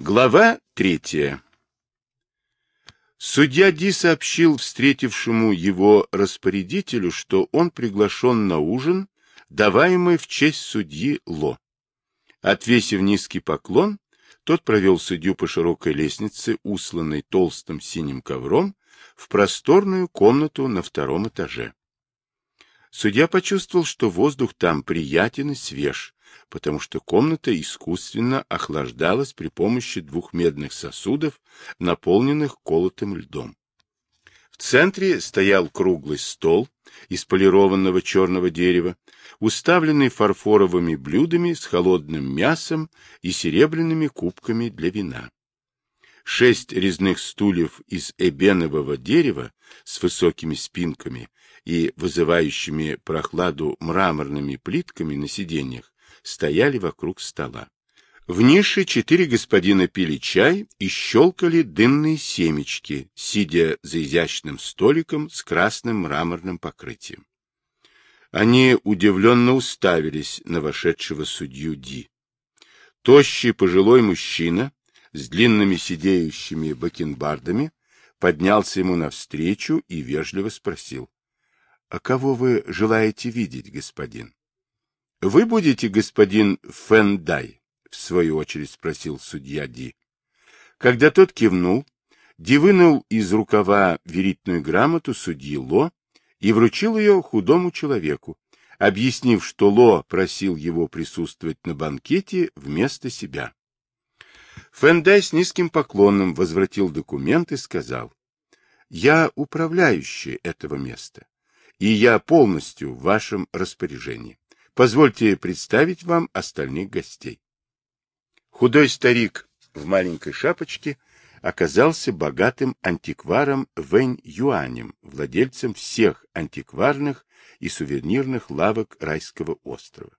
Глава третья. Судья Ди сообщил встретившему его распорядителю, что он приглашен на ужин, даваемый в честь судьи Ло. Отвесив низкий поклон, тот провел судью по широкой лестнице, усланной толстым синим ковром, в просторную комнату на втором этаже. Судья почувствовал, что воздух там приятен и свеж, потому что комната искусственно охлаждалась при помощи двух медных сосудов, наполненных колотым льдом. В центре стоял круглый стол из полированного черного дерева, уставленный фарфоровыми блюдами с холодным мясом и серебряными кубками для вина. Шесть резных стульев из эбенового дерева с высокими спинками и вызывающими прохладу мраморными плитками на сиденьях стояли вокруг стола. В нише четыре господина пили чай и щелкали дымные семечки, сидя за изящным столиком с красным мраморным покрытием. Они удивленно уставились на вошедшего судью Ди. Тощий пожилой мужчина с длинными сидеющими бакенбардами поднялся ему навстречу и вежливо спросил. — А кого вы желаете видеть, господин? — Вы будете господин Фендай? — в свою очередь спросил судья Ди. Когда тот кивнул, Ди вынул из рукава верительную грамоту судьи Ло и вручил ее худому человеку, объяснив, что Ло просил его присутствовать на банкете вместо себя. Фендай с низким поклоном возвратил документ и сказал, «Я управляющий этого места, и я полностью в вашем распоряжении. Позвольте представить вам остальных гостей. Худой старик в маленькой шапочке оказался богатым антикваром Вэнь Юанем, владельцем всех антикварных и сувенирных лавок райского острова.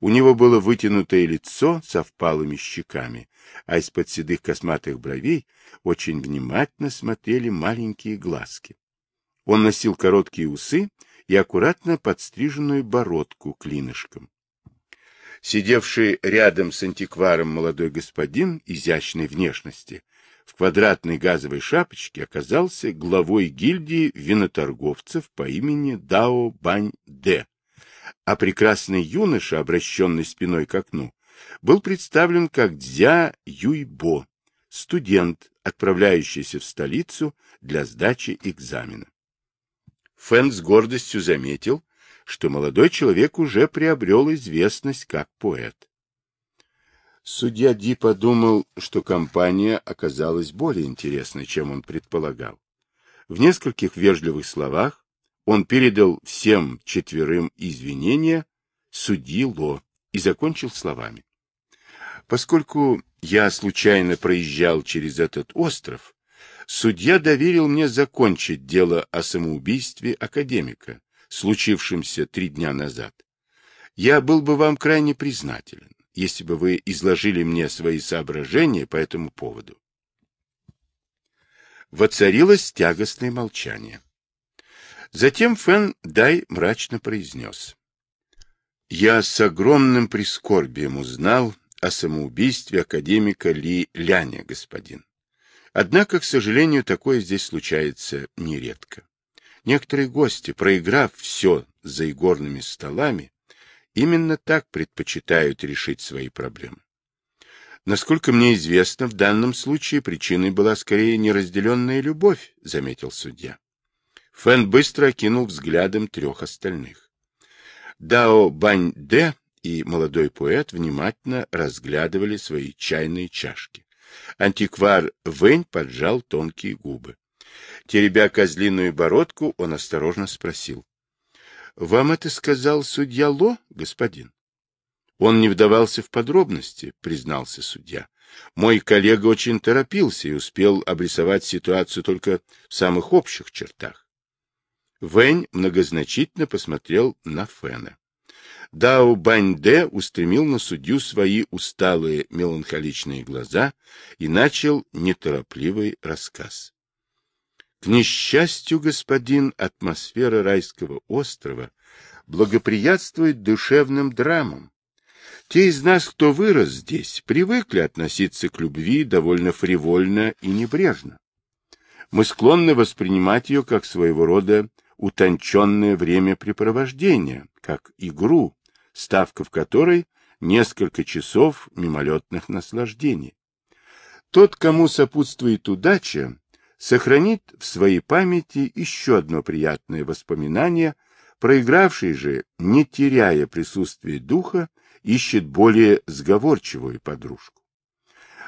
У него было вытянутое лицо со впалыми щеками, а из-под седых косматых бровей очень внимательно смотрели маленькие глазки. Он носил короткие усы и аккуратно подстриженную бородку клинышком. Сидевший рядом с антикваром молодой господин изящной внешности в квадратной газовой шапочке оказался главой гильдии виноторговцев по имени Дао Бань Де, а прекрасный юноша, обращенный спиной к окну, был представлен как Дзя Юйбо, студент, отправляющийся в столицу для сдачи экзамена. Фэн с гордостью заметил, что молодой человек уже приобрел известность как поэт. Судья Ди подумал, что компания оказалась более интересной, чем он предполагал. В нескольких вежливых словах он передал всем четверым извинения судьи Ло и закончил словами. Поскольку я случайно проезжал через этот остров, судья доверил мне закончить дело о самоубийстве академика, случившемся три дня назад. Я был бы вам крайне признателен, если бы вы изложили мне свои соображения по этому поводу. Воцарилось тягостное молчание. Затем Фэн Дай мрачно произнес. Я с огромным прискорбием узнал о самоубийстве академика Ли Ляня, господин. Однако, к сожалению, такое здесь случается нередко. Некоторые гости, проиграв все за игорными столами, именно так предпочитают решить свои проблемы. Насколько мне известно, в данном случае причиной была скорее неразделенная любовь, заметил судья. Фэн быстро окинул взглядом трех остальных. Дао Бань Дэ и молодой поэт внимательно разглядывали свои чайные чашки. Антиквар Вэнь поджал тонкие губы. Теребя козлиную бородку, он осторожно спросил. — Вам это сказал судья Ло, господин? Он не вдавался в подробности, признался судья. Мой коллега очень торопился и успел обрисовать ситуацию только в самых общих чертах. Вэнь многозначительно посмотрел на Фэна. Дао Баньде устремил на судью свои усталые меланхоличные глаза и начал неторопливый рассказ. К несчастью, господин, атмосфера райского острова благоприятствует душевным драмам. Те из нас, кто вырос здесь, привыкли относиться к любви довольно фривольно и небрежно. Мы склонны воспринимать ее как своего рода утонченное времяпрепровождение, как игру, ставка в которой несколько часов мимолетных наслаждений. Тот, кому сопутствует удача, сохранит в своей памяти еще одно приятное воспоминание, проигравший же, не теряя присутствия духа, ищет более сговорчивую подружку.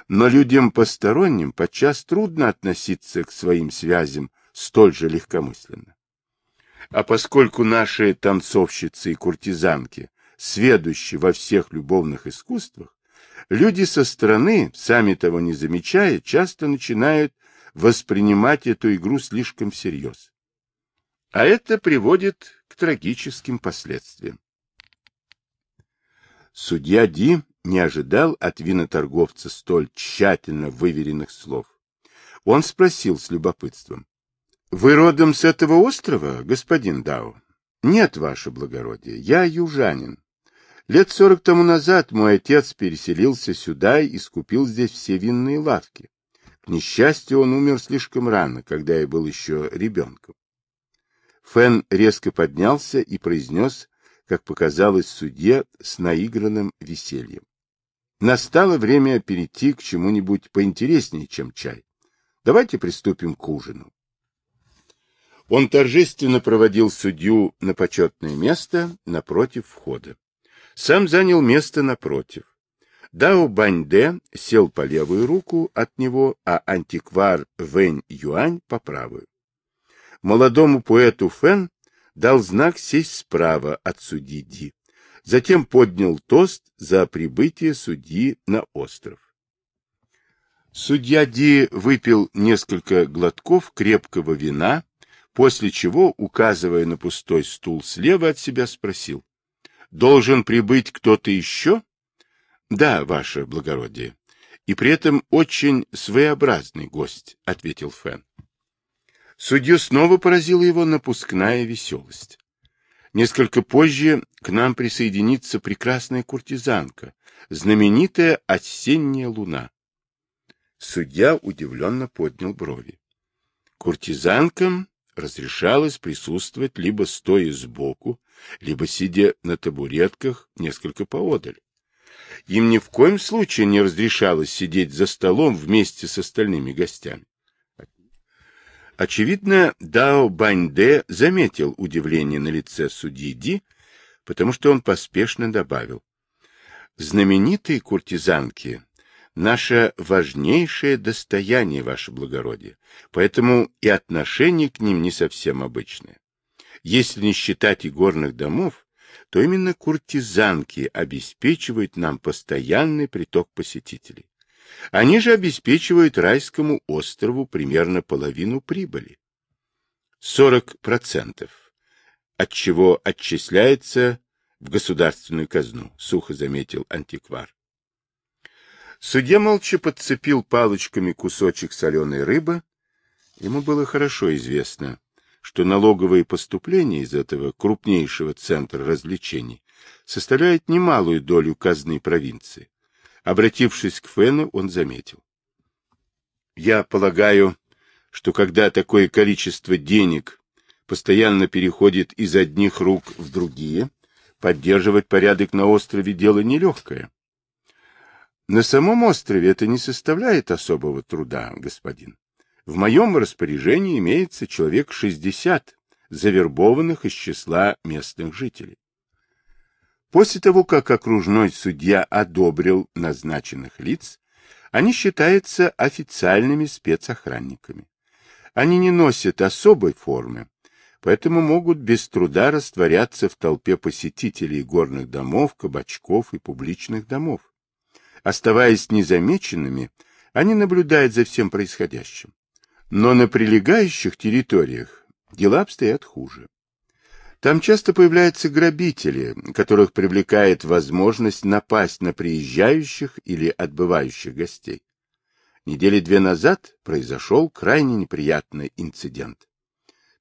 Но людям посторонним подчас трудно относиться к своим связям столь же легкомысленно. А поскольку наши танцовщицы и куртизанки сведущи во всех любовных искусствах, люди со стороны, сами того не замечая, часто начинают воспринимать эту игру слишком всерьез. А это приводит к трагическим последствиям. Судья Ди не ожидал от виноторговца столь тщательно выверенных слов. Он спросил с любопытством. — Вы родом с этого острова, господин Дао? — Нет, ваше благородие, я южанин. Лет сорок тому назад мой отец переселился сюда и скупил здесь все винные лавки. К несчастью, он умер слишком рано, когда я был еще ребенком. Фэн резко поднялся и произнес как показалось судье, с наигранным весельем. Настало время перейти к чему-нибудь поинтереснее, чем чай. Давайте приступим к ужину. Он торжественно проводил судью на почетное место напротив входа. Сам занял место напротив. Дао Баньде сел по левую руку от него, а антиквар Вэнь Юань по правую. Молодому поэту Фэн дал знак сесть справа от судьи Ди. Затем поднял тост за прибытие судьи на остров. Судья Ди выпил несколько глотков крепкого вина, после чего, указывая на пустой стул слева от себя, спросил. — Должен прибыть кто-то еще? — Да, ваше благородие. И при этом очень своеобразный гость, — ответил Фэн. Судью снова поразила его напускная веселость. Несколько позже к нам присоединится прекрасная куртизанка, знаменитая осенняя луна. Судья удивленно поднял брови. Куртизанкам разрешалось присутствовать либо стоя сбоку, либо сидя на табуретках несколько поодаль. Им ни в коем случае не разрешалось сидеть за столом вместе с остальными гостями. Очевидно, Дао Баньде заметил удивление на лице судьи Ди, потому что он поспешно добавил. Знаменитые куртизанки — наше важнейшее достояние, ваше благородие, поэтому и отношение к ним не совсем обычное. Если не считать игорных домов, то именно куртизанки обеспечивают нам постоянный приток посетителей. Они же обеспечивают райскому острову примерно половину прибыли. 40%, от чего отчисляется в государственную казну, сухо заметил антиквар. Судья молча подцепил палочками кусочек соленой рыбы. Ему было хорошо известно, что налоговые поступления из этого крупнейшего центра развлечений составляют немалую долю казны провинции. Обратившись к Фену, он заметил. Я полагаю, что когда такое количество денег постоянно переходит из одних рук в другие, поддерживать порядок на острове дело нелегкое. На самом острове это не составляет особого труда, господин. В моем распоряжении имеется человек шестьдесят, завербованных из числа местных жителей. После того, как окружной судья одобрил назначенных лиц, они считаются официальными спецохранниками. Они не носят особой формы, поэтому могут без труда растворяться в толпе посетителей горных домов, кабачков и публичных домов. Оставаясь незамеченными, они наблюдают за всем происходящим. Но на прилегающих территориях дела обстоят хуже. Там часто появляются грабители, которых привлекает возможность напасть на приезжающих или отбывающих гостей. Недели две назад произошел крайне неприятный инцидент.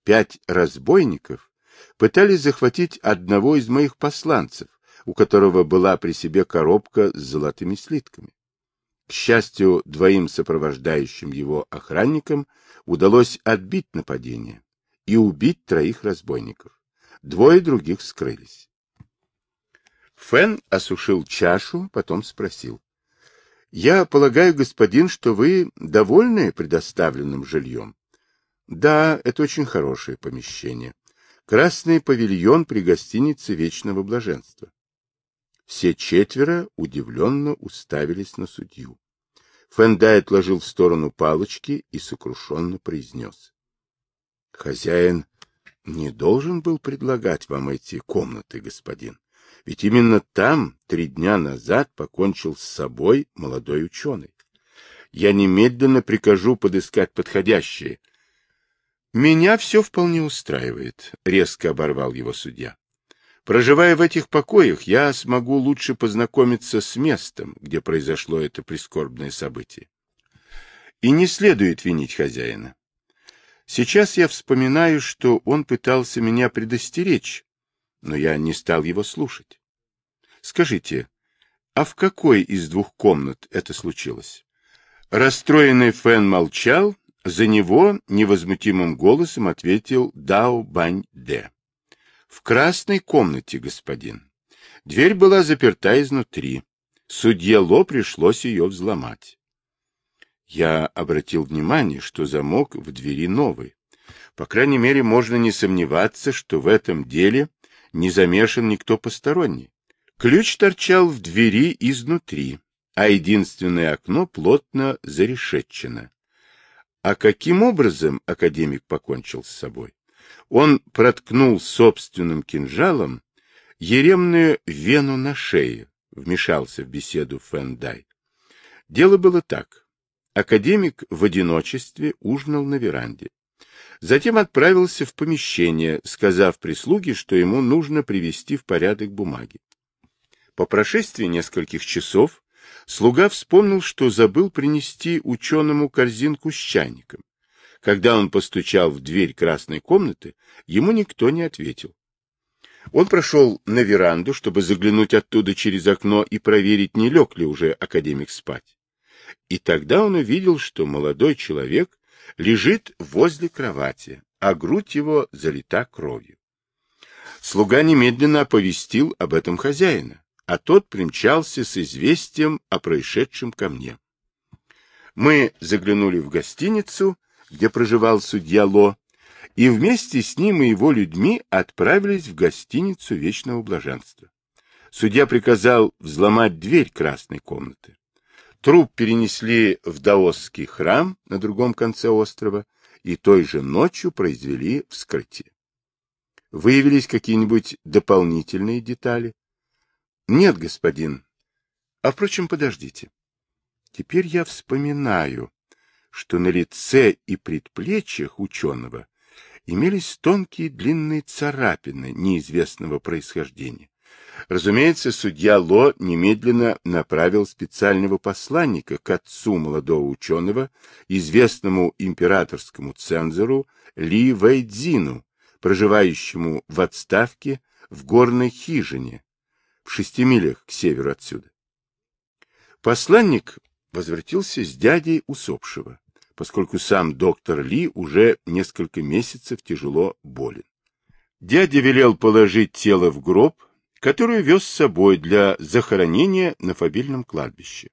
Пять разбойников пытались захватить одного из моих посланцев, у которого была при себе коробка с золотыми слитками. К счастью, двоим сопровождающим его охранникам удалось отбить нападение и убить троих разбойников. Двое других скрылись. Фэн осушил чашу, потом спросил. — Я полагаю, господин, что вы довольны предоставленным жильем? — Да, это очень хорошее помещение. Красный павильон при гостинице Вечного Блаженства. Все четверо удивленно уставились на судью. Фендай отложил в сторону палочки и сокрушенно произнес. — Хозяин не должен был предлагать вам эти комнаты, господин. Ведь именно там три дня назад покончил с собой молодой ученый. Я немедленно прикажу подыскать подходящие. Меня все вполне устраивает, — резко оборвал его судья. Проживая в этих покоях, я смогу лучше познакомиться с местом, где произошло это прискорбное событие. И не следует винить хозяина. Сейчас я вспоминаю, что он пытался меня предостеречь, но я не стал его слушать. Скажите, а в какой из двух комнат это случилось? Расстроенный Фэн молчал, за него невозмутимым голосом ответил Дао Бань Де. В красной комнате, господин. Дверь была заперта изнутри. Судье Ло пришлось ее взломать. Я обратил внимание, что замок в двери новый. По крайней мере, можно не сомневаться, что в этом деле не замешан никто посторонний. Ключ торчал в двери изнутри, а единственное окно плотно зарешетчено. А каким образом академик покончил с собой? Он проткнул собственным кинжалом еремную вену на шее, вмешался в беседу Фэндай. Дело было так. Академик в одиночестве ужинал на веранде. Затем отправился в помещение, сказав прислуге, что ему нужно привести в порядок бумаги. По прошествии нескольких часов слуга вспомнил, что забыл принести ученому корзинку с чайником. Когда он постучал в дверь красной комнаты, ему никто не ответил. Он прошел на веранду, чтобы заглянуть оттуда через окно и проверить, не лег ли уже академик спать. И тогда он увидел, что молодой человек лежит возле кровати, а грудь его залита кровью. Слуга немедленно оповестил об этом хозяина, а тот примчался с известием о происшедшем ко мне. Мы заглянули в гостиницу, где проживал судья Ло, и вместе с ним и его людьми отправились в гостиницу Вечного Блаженства. Судья приказал взломать дверь красной комнаты. Труп перенесли в даосский храм на другом конце острова и той же ночью произвели вскрытие. Выявились какие-нибудь дополнительные детали? Нет, господин. А, впрочем, подождите. Теперь я вспоминаю, что на лице и предплечьях ученого имелись тонкие длинные царапины неизвестного происхождения. Разумеется, судья Ло немедленно направил специального посланника к отцу молодого ученого, известному императорскому цензору Ли Вэйдзину, проживающему в отставке в горной хижине в шести милях к северу отсюда. Посланник возвратился с дядей усопшего, поскольку сам доктор Ли уже несколько месяцев тяжело болен. Дядя велел положить тело в гроб, которую вез с собой для захоронения на фабильном кладбище.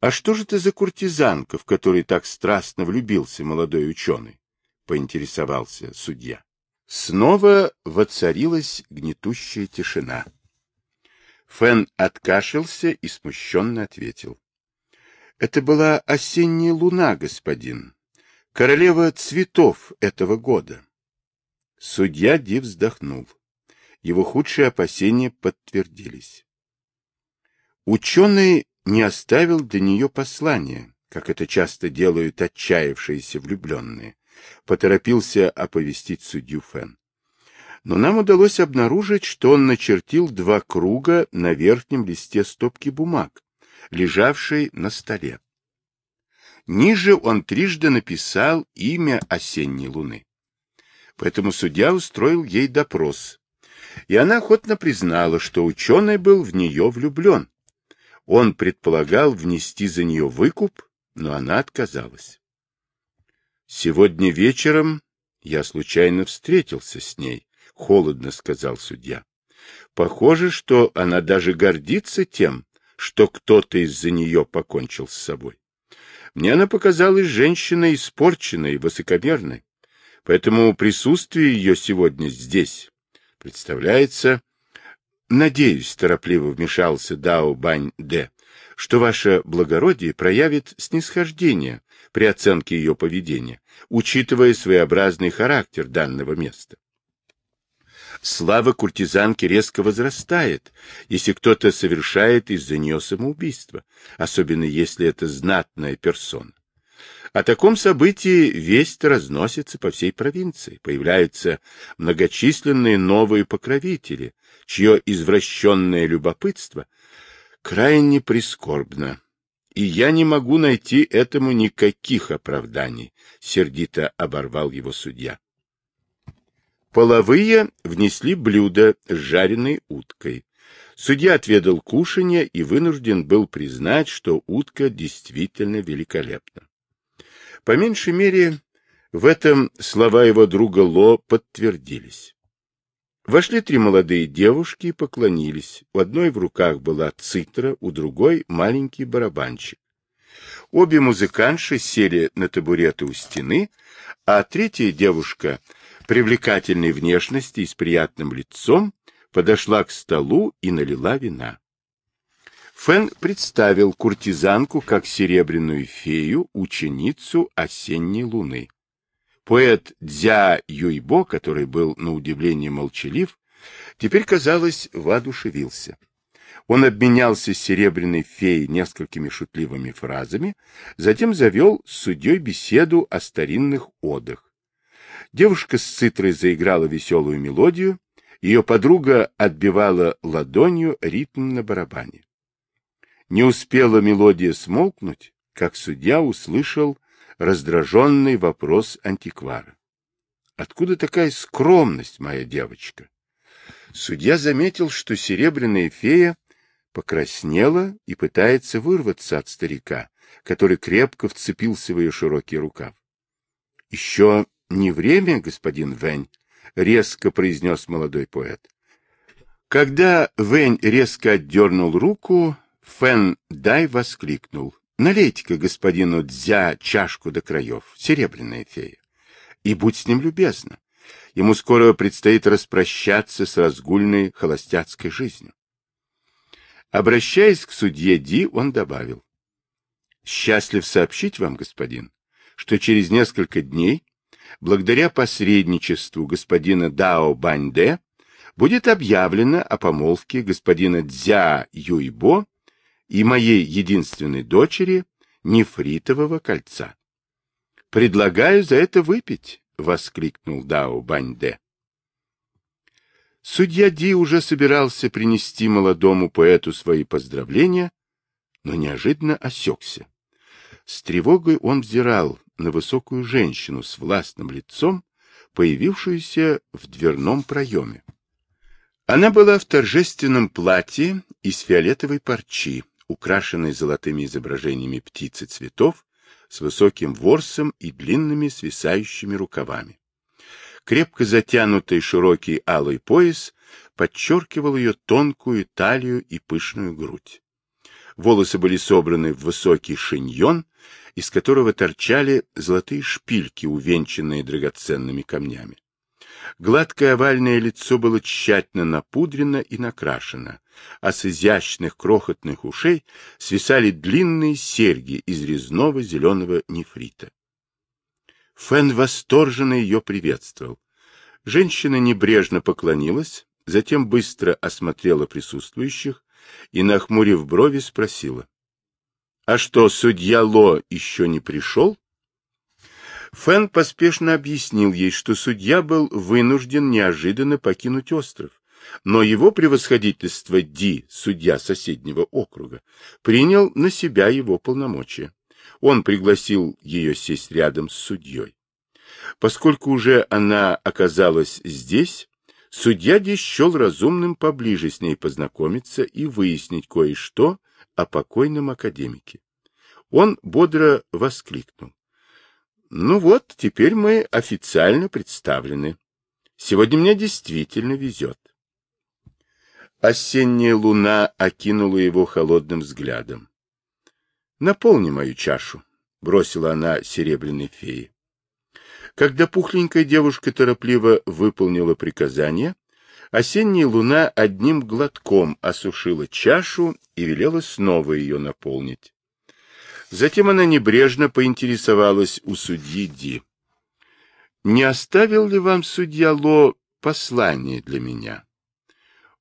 А что же это за куртизанка, в которой так страстно влюбился молодой ученый? — поинтересовался судья. Снова воцарилась гнетущая тишина. Фэн откашлялся и смущенно ответил. — Это была осенняя луна, господин, королева цветов этого года. Судья Ди вздохнул его худшие опасения подтвердились. Ученый не оставил для нее послания, как это часто делают отчаявшиеся влюбленные, поторопился оповестить судью Фэн. Но нам удалось обнаружить, что он начертил два круга на верхнем листе стопки бумаг, лежавшей на столе. Ниже он трижды написал имя осенней луны. Поэтому судья устроил ей допрос, и она охотно признала, что ученый был в нее влюблен. Он предполагал внести за нее выкуп, но она отказалась. Сегодня вечером я случайно встретился с ней, холодно сказал судья. Похоже, что она даже гордится тем, что кто-то из-за нее покончил с собой. Мне она показалась женщиной испорченной, высокомерной, поэтому присутствие ее сегодня здесь представляется... Надеюсь, торопливо вмешался Дао Бань-де, что ваше благородие проявит снисхождение при оценке ее поведения, учитывая своеобразный характер данного места. Слава куртизанки резко возрастает, если кто-то совершает из-за нее самоубийство, особенно если это знатная персона. О таком событии весть разносится по всей провинции. Появляются многочисленные новые покровители, чье извращенное любопытство крайне прискорбно. И я не могу найти этому никаких оправданий, — сердито оборвал его судья. Половые внесли блюдо с жареной уткой. Судья отведал кушанье и вынужден был признать, что утка действительно великолепна. По меньшей мере, в этом слова его друга Ло подтвердились. Вошли три молодые девушки и поклонились. У одной в руках была цитра, у другой — маленький барабанчик. Обе музыканши сели на табуреты у стены, а третья девушка привлекательной внешности и с приятным лицом, подошла к столу и налила вина. Фэн представил куртизанку как серебряную фею, ученицу осенней луны. Поэт Дзя Юйбо, который был на удивление молчалив, теперь, казалось, воодушевился. Он обменялся с серебряной феей несколькими шутливыми фразами, затем завел с судьей беседу о старинных одах. Девушка с цитрой заиграла веселую мелодию, ее подруга отбивала ладонью ритм на барабане. Не успела мелодия смолкнуть, как судья услышал раздраженный вопрос антиквара. «Откуда такая скромность, моя девочка?» Судья заметил, что серебряная фея покраснела и пытается вырваться от старика, который крепко вцепился в ее широкий рукав. Еще не время, господин Вэнь, — резко произнес молодой поэт. Когда Вэнь резко отдернул руку, Фэн Дай воскликнул. — Налейте-ка господину Дзя чашку до краев, серебряная фея. И будь с ним любезна. Ему скоро предстоит распрощаться с разгульной холостяцкой жизнью. Обращаясь к судье Ди, он добавил. — Счастлив сообщить вам, господин, что через несколько дней благодаря посредничеству господина Дао Баньде, будет объявлено о помолвке господина Дзя Юйбо и моей единственной дочери нефритового кольца. «Предлагаю за это выпить», — воскликнул Дао Баньде. Судья Ди уже собирался принести молодому поэту свои поздравления, но неожиданно осекся. С тревогой он взирал на высокую женщину с властным лицом, появившуюся в дверном проеме. Она была в торжественном платье из фиолетовой парчи, украшенной золотыми изображениями птиц и цветов, с высоким ворсом и длинными свисающими рукавами. Крепко затянутый широкий алый пояс подчеркивал ее тонкую талию и пышную грудь. Волосы были собраны в высокий шиньон, из которого торчали золотые шпильки, увенчанные драгоценными камнями. Гладкое овальное лицо было тщательно напудрено и накрашено, а с изящных крохотных ушей свисали длинные серьги из резного зеленого нефрита. Фэн восторженно ее приветствовал. Женщина небрежно поклонилась, затем быстро осмотрела присутствующих и, нахмурив брови, спросила. А что, судья Ло еще не пришел? Фэн поспешно объяснил ей, что судья был вынужден неожиданно покинуть остров, но его превосходительство Ди, судья соседнего округа, принял на себя его полномочия. Он пригласил ее сесть рядом с судьей. Поскольку уже она оказалась здесь, судья Ди счел разумным поближе с ней познакомиться и выяснить кое-что о покойном академике. Он бодро воскликнул. Ну вот, теперь мы официально представлены. Сегодня мне действительно везет. Осенняя луна окинула его холодным взглядом. «Наполни мою чашу», — бросила она серебряной фее. Когда пухленькая девушка торопливо выполнила приказание, осенняя луна одним глотком осушила чашу и велела снова ее наполнить. Затем она небрежно поинтересовалась у судьи Ди. «Не оставил ли вам судья Ло послание для меня?»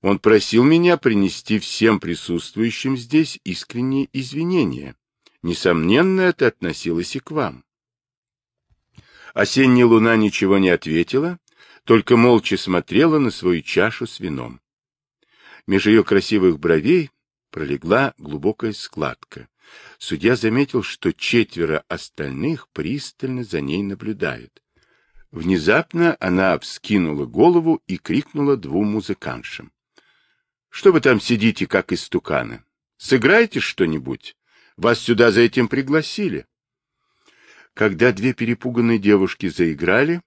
Он просил меня принести всем присутствующим здесь искренние извинения. Несомненно, это относилось и к вам. Осенняя луна ничего не ответила, только молча смотрела на свою чашу с вином. Меж ее красивых бровей пролегла глубокая складка. Судья заметил, что четверо остальных пристально за ней наблюдают. Внезапно она вскинула голову и крикнула двум музыкантшам. — Что вы там сидите, как истуканы? Сыграйте что-нибудь. Вас сюда за этим пригласили. Когда две перепуганные девушки заиграли,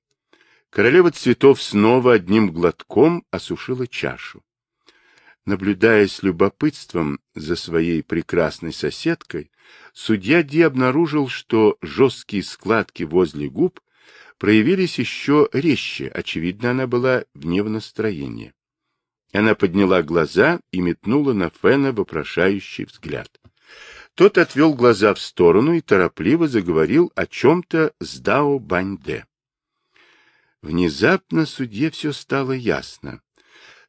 королева цветов снова одним глотком осушила чашу. Наблюдая с любопытством за своей прекрасной соседкой, судья Ди обнаружил, что жесткие складки возле губ проявились еще резче, очевидно, она была вне в настроении. Она подняла глаза и метнула на Фена вопрошающий взгляд. Тот отвел глаза в сторону и торопливо заговорил о чем-то с Дао Баньде. Внезапно судье все стало ясно.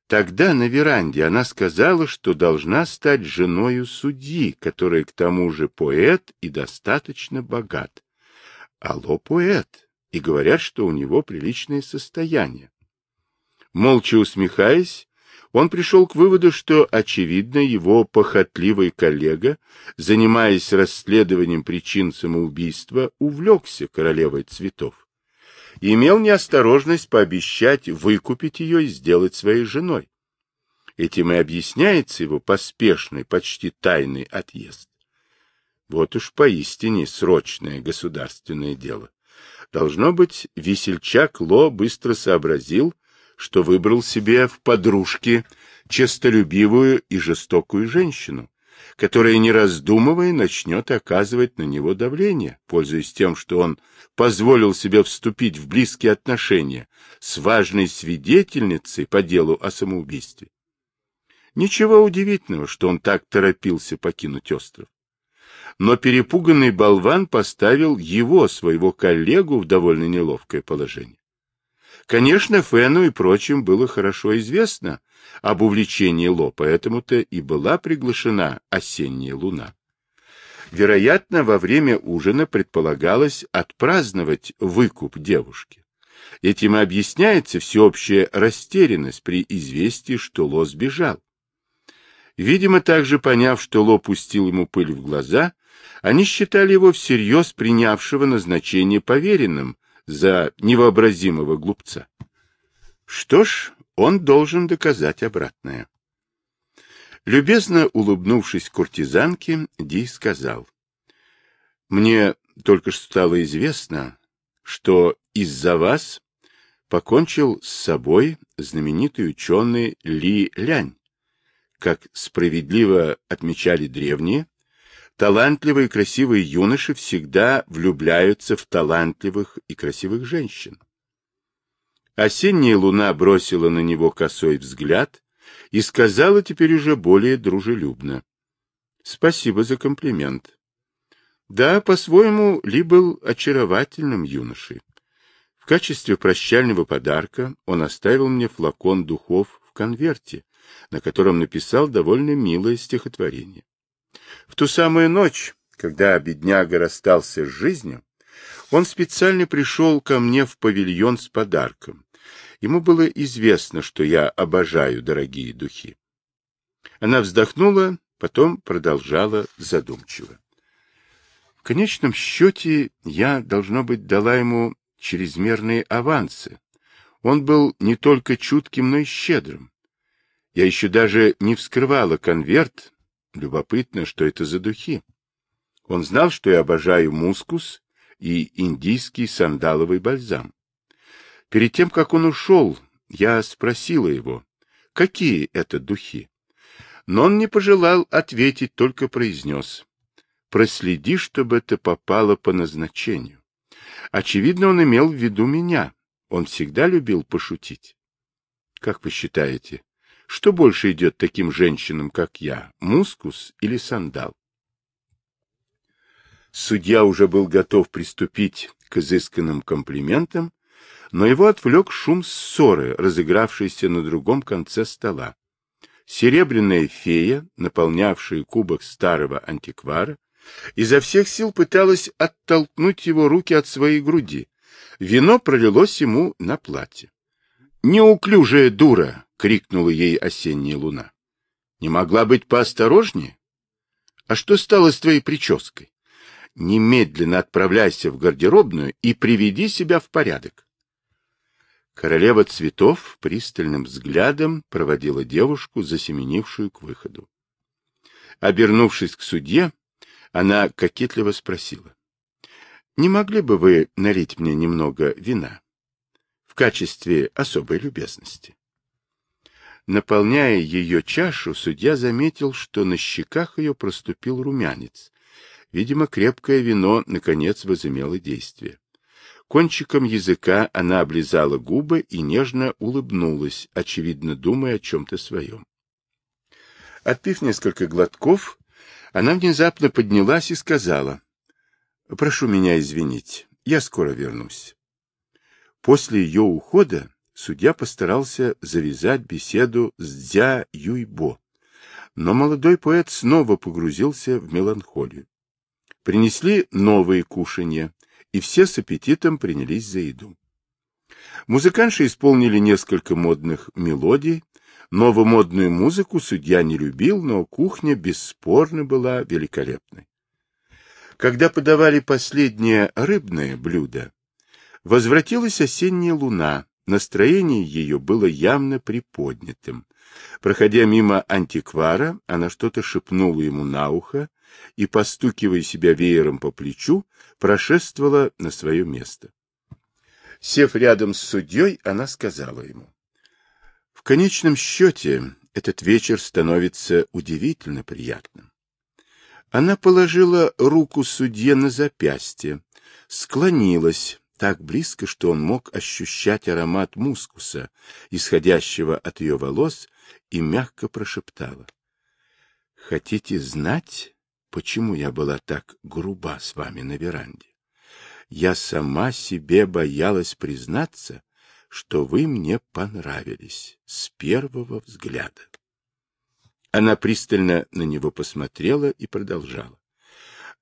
Тогда на веранде она сказала, что должна стать женою судьи, который к тому же поэт и достаточно богат. Алло, поэт, и говорят, что у него приличное состояние. Молча усмехаясь, он пришел к выводу, что, очевидно, его похотливый коллега, занимаясь расследованием причин самоубийства, увлекся королевой цветов. Имел неосторожность пообещать выкупить ее и сделать своей женой. Этим и объясняется его поспешный, почти тайный отъезд. Вот уж поистине срочное государственное дело. Должно быть, весельчак Ло быстро сообразил, что выбрал себе в подружке честолюбивую и жестокую женщину, которая, не раздумывая, начнет оказывать на него давление, пользуясь тем, что он позволил себе вступить в близкие отношения с важной свидетельницей по делу о самоубийстве. Ничего удивительного, что он так торопился покинуть остров. Но перепуганный болван поставил его, своего коллегу, в довольно неловкое положение. Конечно, Фену и прочим было хорошо известно об увлечении Ло, поэтому-то и была приглашена осенняя луна. Вероятно, во время ужина предполагалось отпраздновать выкуп девушки. Этим и объясняется всеобщая растерянность при известии, что Ло сбежал. Видимо, также поняв, что Ло пустил ему пыль в глаза, они считали его всерьез принявшего назначение поверенным, за невообразимого глупца. Что ж, он должен доказать обратное. Любезно улыбнувшись куртизанке, Ди сказал, «Мне только что стало известно, что из-за вас покончил с собой знаменитый ученый Ли Лянь. Как справедливо отмечали древние, Талантливые и красивые юноши всегда влюбляются в талантливых и красивых женщин. Осенняя луна бросила на него косой взгляд и сказала теперь уже более дружелюбно. — Спасибо за комплимент. Да, по-своему, Ли был очаровательным юношей. В качестве прощального подарка он оставил мне флакон духов в конверте, на котором написал довольно милое стихотворение. В ту самую ночь, когда бедняга расстался с жизнью, он специально пришел ко мне в павильон с подарком. Ему было известно, что я обожаю дорогие духи. Она вздохнула, потом продолжала задумчиво. В конечном счете я, должно быть, дала ему чрезмерные авансы. Он был не только чутким, но и щедрым. Я еще даже не вскрывала конверт. Любопытно, что это за духи. Он знал, что я обожаю мускус и индийский сандаловый бальзам. Перед тем, как он ушел, я спросила его, какие это духи. Но он не пожелал ответить, только произнес. Проследи, чтобы это попало по назначению. Очевидно, он имел в виду меня. Он всегда любил пошутить. Как вы считаете, что больше идет таким женщинам, как я, мускус или сандал? Судья уже был готов приступить к изысканным комплиментам, но его отвлек шум ссоры, разыгравшейся на другом конце стола. Серебряная фея, наполнявшая кубок старого антиквара, изо всех сил пыталась оттолкнуть его руки от своей груди. Вино пролилось ему на платье. «Неуклюжая дура!» — крикнула ей осенняя луна. «Не могла быть поосторожнее? А что стало с твоей прической? Немедленно отправляйся в гардеробную и приведи себя в порядок». Королева цветов пристальным взглядом проводила девушку, засеменившую к выходу. Обернувшись к судье, она кокетливо спросила. — Не могли бы вы налить мне немного вина? В качестве особой любезности. Наполняя ее чашу, судья заметил, что на щеках ее проступил румянец. Видимо, крепкое вино, наконец, возымело действие. Кончиком языка она облизала губы и нежно улыбнулась, очевидно думая о чем-то своем. Отпив несколько глотков, она внезапно поднялась и сказала, «Прошу меня извинить, я скоро вернусь». После ее ухода судья постарался завязать беседу с Дзя Юйбо, но молодой поэт снова погрузился в меланхолию. Принесли новые кушанья, и все с аппетитом принялись за еду. Музыканши исполнили несколько модных мелодий, Новомодную музыку судья не любил, но кухня бесспорно была великолепной. Когда подавали последнее рыбное блюдо, возвратилась осенняя луна, настроение ее было явно приподнятым. Проходя мимо антиквара, она что-то шепнула ему на ухо и, постукивая себя веером по плечу, прошествовала на свое место. Сев рядом с судьей, она сказала ему, в конечном счете, этот вечер становится удивительно приятным. Она положила руку судье на запястье, склонилась так близко, что он мог ощущать аромат мускуса, исходящего от ее волос, и мягко прошептала. — Хотите знать, почему я была так груба с вами на веранде? Я сама себе боялась признаться, что вы мне понравились с первого взгляда. Она пристально на него посмотрела и продолжала.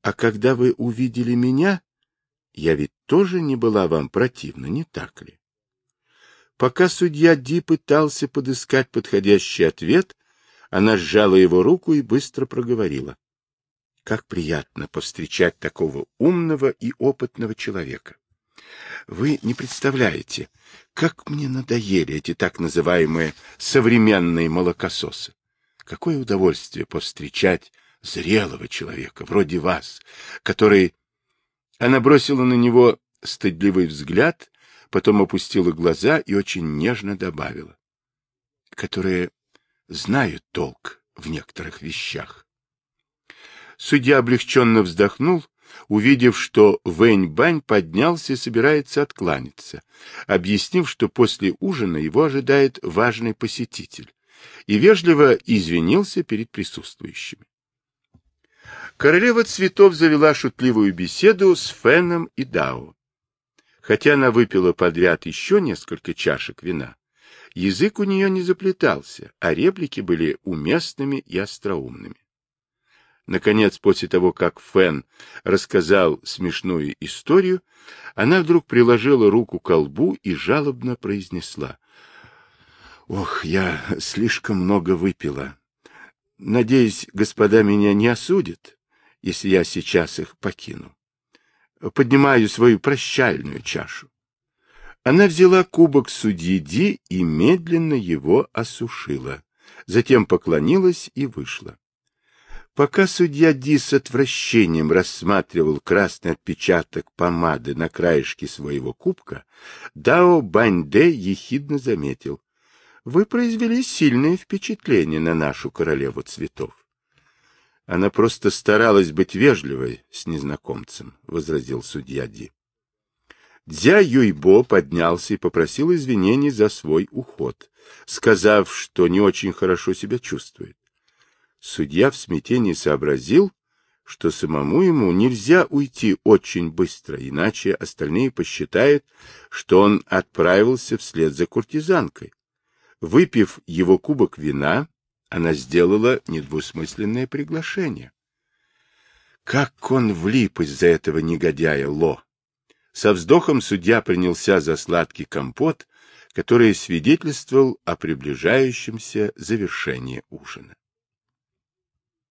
А когда вы увидели меня, я ведь тоже не была вам противна, не так ли? Пока судья Ди пытался подыскать подходящий ответ, она сжала его руку и быстро проговорила. Как приятно повстречать такого умного и опытного человека. Вы не представляете, как мне надоели эти так называемые современные молокососы. Какое удовольствие повстречать зрелого человека, вроде вас, который... Она бросила на него стыдливый взгляд, потом опустила глаза и очень нежно добавила. Которые знают толк в некоторых вещах. Судья облегченно вздохнул увидев, что Вэнь-Бань поднялся и собирается откланяться, объяснив, что после ужина его ожидает важный посетитель, и вежливо извинился перед присутствующими. Королева цветов завела шутливую беседу с Феном и Дао. Хотя она выпила подряд еще несколько чашек вина, язык у нее не заплетался, а реплики были уместными и остроумными. Наконец, после того, как Фэн рассказал смешную историю, она вдруг приложила руку к колбу и жалобно произнесла. — Ох, я слишком много выпила. Надеюсь, господа меня не осудят, если я сейчас их покину. Поднимаю свою прощальную чашу. Она взяла кубок судьи Ди и медленно его осушила. Затем поклонилась и вышла. Пока судья Ди с отвращением рассматривал красный отпечаток помады на краешке своего кубка, Дао Баньде ехидно заметил. — Вы произвели сильное впечатление на нашу королеву цветов. — Она просто старалась быть вежливой с незнакомцем, — возразил судья Ди. Дзя Юйбо поднялся и попросил извинений за свой уход, сказав, что не очень хорошо себя чувствует. Судья в смятении сообразил, что самому ему нельзя уйти очень быстро, иначе остальные посчитают, что он отправился вслед за куртизанкой. Выпив его кубок вина, она сделала недвусмысленное приглашение. Как он влип из-за этого негодяя Ло! Со вздохом судья принялся за сладкий компот, который свидетельствовал о приближающемся завершении ужина.